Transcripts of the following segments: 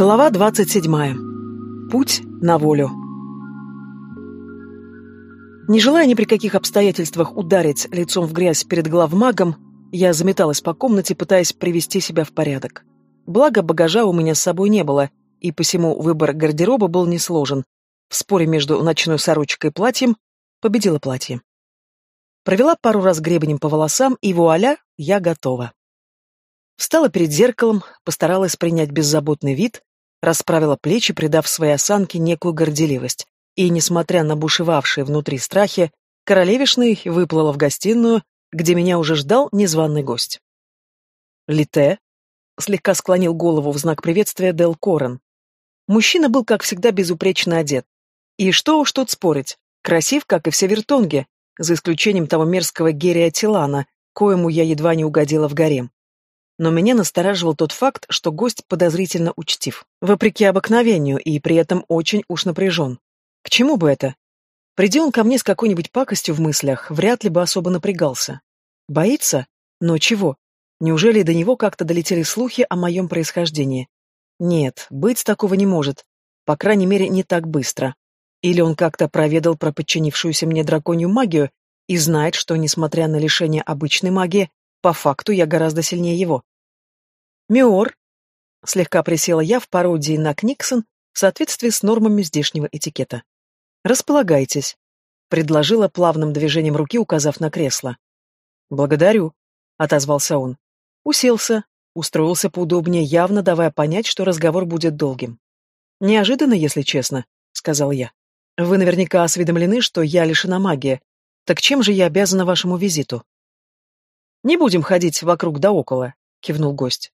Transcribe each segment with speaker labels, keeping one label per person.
Speaker 1: Глава 27. Путь на волю. Не желая ни при каких обстоятельствах ударить лицом в грязь перед главмагом, я заметалась по комнате, пытаясь привести себя в порядок. Благо, багажа у меня с собой не было, и посему выбор гардероба был несложен. В споре между ночной сорочкой и платьем победило платье. Провела пару раз гребнем по волосам, и вуаля, я готова. Встала перед зеркалом, постаралась принять беззаботный вид, расправила плечи, придав своей осанке некую горделивость. И, несмотря на бушевавшие внутри страхи, королевишной выплыла в гостиную, где меня уже ждал незваный гость. «Лите?» — слегка склонил голову в знак приветствия Дел Корен. Мужчина был, как всегда, безупречно одет. И что уж тут спорить, красив, как и все вертонги, за исключением того мерзкого Герия Тилана, коему я едва не угодила в гарем но меня настораживал тот факт, что гость подозрительно учтив, вопреки обыкновению, и при этом очень уж напряжен. К чему бы это? Приди он ко мне с какой-нибудь пакостью в мыслях, вряд ли бы особо напрягался. Боится? Но чего? Неужели до него как-то долетели слухи о моем происхождении? Нет, быть такого не может. По крайней мере, не так быстро. Или он как-то проведал про подчинившуюся мне драконью магию и знает, что, несмотря на лишение обычной магии, по факту я гораздо сильнее его. Миор, слегка присела я в пародии на Книксон в соответствии с нормами здешнего этикета. Располагайтесь, предложила плавным движением руки, указав на кресло. Благодарю, отозвался он. Уселся, устроился поудобнее, явно давая понять, что разговор будет долгим. Неожиданно, если честно, сказал я. Вы наверняка осведомлены, что я лишена магии. Так чем же я обязана вашему визиту? Не будем ходить вокруг да около, кивнул гость.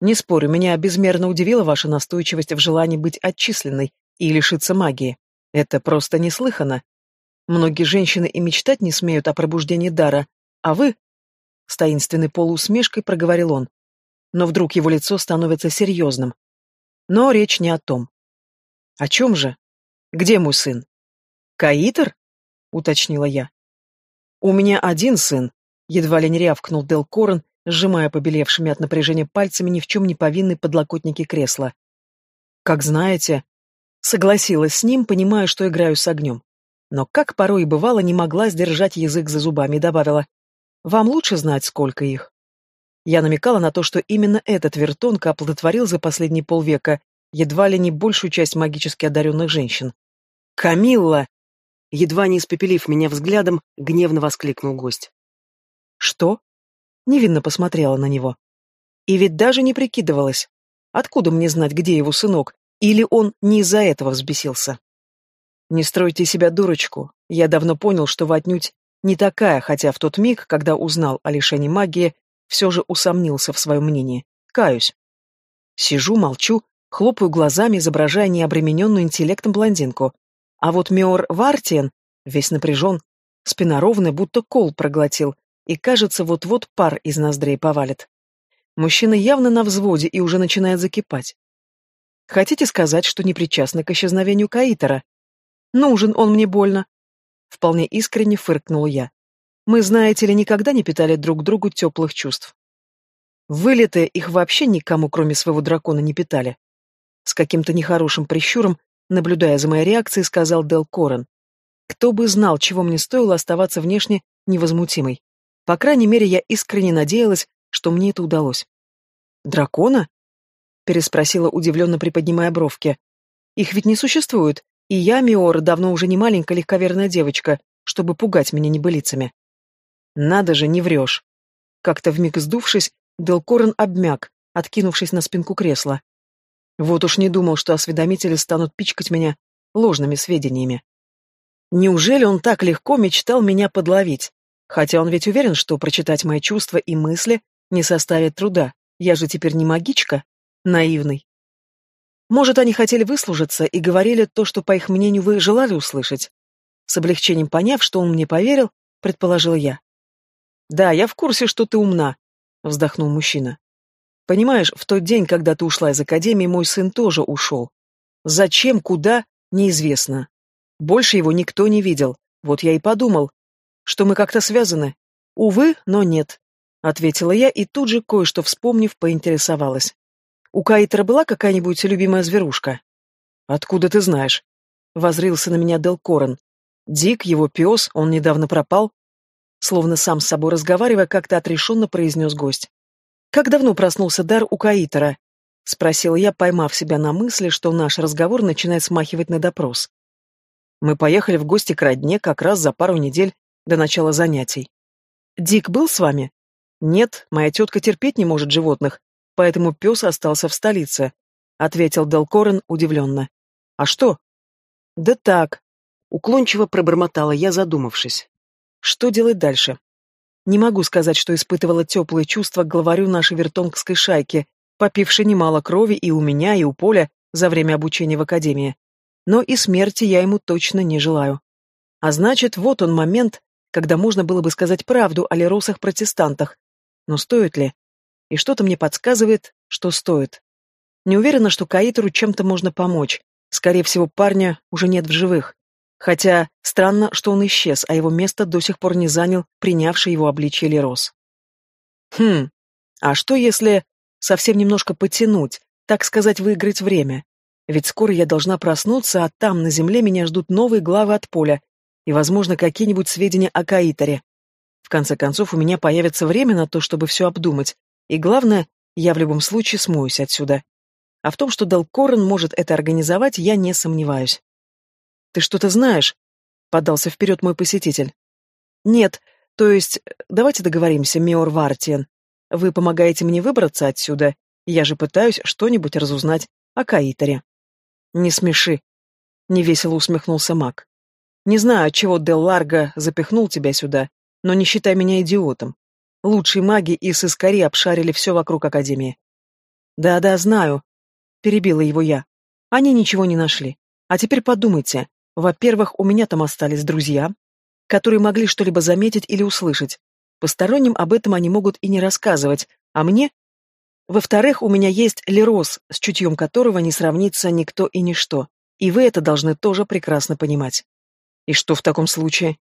Speaker 1: Не спорю, меня безмерно удивила ваша настойчивость в желании быть отчисленной и лишиться магии. Это просто неслыханно. Многие женщины и мечтать не смеют о пробуждении дара, а вы... С таинственной полуусмешкой проговорил он. Но вдруг его лицо становится серьезным. Но речь не о том. О чем же? Где мой сын? Каитер? Уточнила я. У меня один сын, едва ли не рявкнул Дел Корен, сжимая побелевшими от напряжения пальцами ни в чем не повинные подлокотники кресла. «Как знаете...» Согласилась с ним, понимая, что играю с огнем. Но, как порой и бывало, не могла сдержать язык за зубами и добавила. «Вам лучше знать, сколько их». Я намекала на то, что именно этот вертонка оплодотворил за последние полвека едва ли не большую часть магически одаренных женщин. «Камилла!» Едва не испепелив меня взглядом, гневно воскликнул гость. «Что?» Невинно посмотрела на него. И ведь даже не прикидывалась. Откуда мне знать, где его сынок? Или он не из-за этого взбесился? Не стройте себя дурочку. Я давно понял, что вы отнюдь не такая, хотя в тот миг, когда узнал о лишении магии, все же усомнился в своем мнении. Каюсь. Сижу, молчу, хлопаю глазами, изображая необремененную интеллектом блондинку. А вот Меор Вартиен весь напряжен, спина ровная, будто кол проглотил, и, кажется, вот-вот пар из ноздрей повалит. Мужчина явно на взводе и уже начинает закипать. Хотите сказать, что не причастны к исчезновению Каитера? Нужен он мне больно. Вполне искренне фыркнул я. Мы, знаете ли, никогда не питали друг другу теплых чувств. Вылеты их вообще никому, кроме своего дракона, не питали. С каким-то нехорошим прищуром, наблюдая за моей реакцией, сказал Дел Корен. Кто бы знал, чего мне стоило оставаться внешне невозмутимой. По крайней мере, я искренне надеялась, что мне это удалось. «Дракона?» — переспросила, удивленно приподнимая бровки. «Их ведь не существует, и я, Миора, давно уже не маленькая легковерная девочка, чтобы пугать меня небылицами». «Надо же, не врешь!» Как-то вмиг сдувшись, Делкорен обмяк, откинувшись на спинку кресла. Вот уж не думал, что осведомители станут пичкать меня ложными сведениями. Неужели он так легко мечтал меня подловить? Хотя он ведь уверен, что прочитать мои чувства и мысли не составит труда. Я же теперь не магичка. Наивный. Может, они хотели выслужиться и говорили то, что, по их мнению, вы желали услышать? С облегчением поняв, что он мне поверил, предположил я. «Да, я в курсе, что ты умна», — вздохнул мужчина. «Понимаешь, в тот день, когда ты ушла из академии, мой сын тоже ушел. Зачем, куда, неизвестно. Больше его никто не видел. Вот я и подумал, что мы как-то связаны. Увы, но нет, ответила я и тут же, кое-что вспомнив, поинтересовалась. у Каитера была какая-нибудь любимая зверушка? Откуда ты знаешь? Возрился на меня Дел Корен. Дик, его пес, он недавно пропал. Словно сам с собой разговаривая, как-то отрешенно произнес гость. Как давно проснулся дар у Каитера? Спросила я, поймав себя на мысли, что наш разговор начинает смахивать на допрос. Мы поехали в гости к родне как раз за пару недель до начала занятий. Дик был с вами? Нет, моя тетка терпеть не может животных, поэтому пес остался в столице, ответил Делкорен удивленно. А что? Да так, уклончиво пробормотала я, задумавшись. Что делать дальше? Не могу сказать, что испытывала теплые чувства к главарю нашей вертонгской шайки, попившей немало крови и у меня, и у Поля за время обучения в академии но и смерти я ему точно не желаю. А значит, вот он момент, когда можно было бы сказать правду о леросах-протестантах. Но стоит ли? И что-то мне подсказывает, что стоит. Не уверена, что Каитеру чем-то можно помочь. Скорее всего, парня уже нет в живых. Хотя странно, что он исчез, а его место до сих пор не занял принявший его обличье Лерос. Хм, а что если совсем немножко потянуть, так сказать, выиграть время? Ведь скоро я должна проснуться, а там, на земле, меня ждут новые главы от поля и, возможно, какие-нибудь сведения о Каиторе. В конце концов, у меня появится время на то, чтобы все обдумать, и главное, я в любом случае смоюсь отсюда. А в том, что Делкорен может это организовать, я не сомневаюсь. «Ты что-то знаешь?» — подался вперед мой посетитель. «Нет, то есть, давайте договоримся, Миор Вартиен. Вы помогаете мне выбраться отсюда, я же пытаюсь что-нибудь разузнать о Каиторе». «Не смеши», — невесело усмехнулся маг. «Не знаю, отчего Дел Ларго запихнул тебя сюда, но не считай меня идиотом. Лучшие маги и сыскари обшарили все вокруг Академии». «Да-да, знаю», — перебила его я. «Они ничего не нашли. А теперь подумайте. Во-первых, у меня там остались друзья, которые могли что-либо заметить или услышать. Посторонним об этом они могут и не рассказывать, а мне во-вторых, у меня есть Лерос, с чутьем которого не сравнится никто и ничто, и вы это должны тоже прекрасно понимать. И что в таком случае?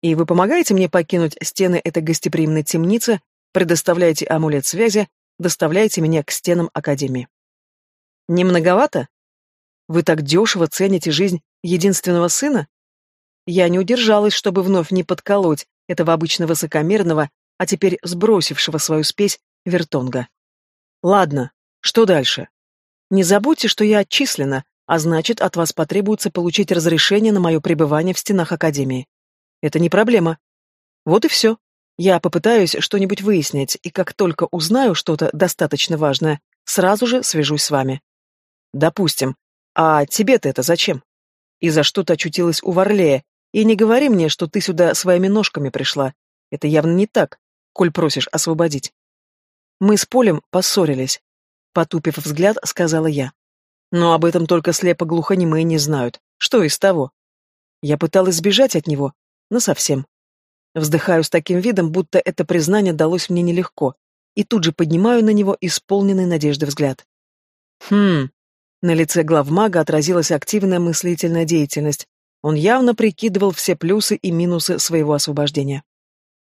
Speaker 1: И вы помогаете мне покинуть стены этой гостеприимной темницы, предоставляете амулет связи, доставляете меня к стенам Академии. Не многовато? Вы так дешево цените жизнь единственного сына? Я не удержалась, чтобы вновь не подколоть этого обычно высокомерного, а теперь сбросившего свою спесь Вертонга. Ладно, что дальше? Не забудьте, что я отчислена, а значит, от вас потребуется получить разрешение на мое пребывание в стенах Академии. Это не проблема. Вот и все. Я попытаюсь что-нибудь выяснить, и как только узнаю что-то достаточно важное, сразу же свяжусь с вами. Допустим. А тебе-то это зачем? И за что ты очутилась у Варлея? И не говори мне, что ты сюда своими ножками пришла. Это явно не так, коль просишь освободить. Мы с Полем поссорились. Потупив взгляд, сказала я. Но об этом только слепо-глухонемые не знают. Что из того? Я пыталась сбежать от него, но совсем. Вздыхаю с таким видом, будто это признание далось мне нелегко, и тут же поднимаю на него исполненный надежды взгляд. Хм. На лице главмага отразилась активная мыслительная деятельность. Он явно прикидывал все плюсы и минусы своего освобождения.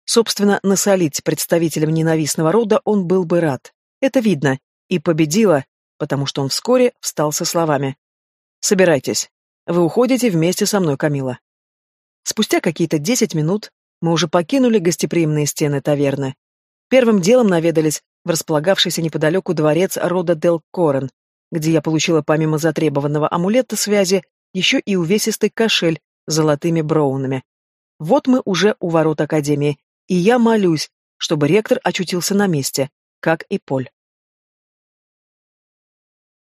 Speaker 1: Собственно, насолить представителям ненавистного рода он был бы рад. Это видно. И победила, потому что он вскоре встал со словами. «Собирайтесь. Вы уходите вместе со мной, Камила». Спустя какие-то десять минут мы уже покинули гостеприимные стены таверны. Первым делом наведались в располагавшийся неподалеку дворец рода Дел Корен, где я получила помимо затребованного амулета связи еще и увесистый кошель с золотыми броунами. Вот мы уже у ворот Академии, и я молюсь, чтобы ректор очутился на месте, как и Поль.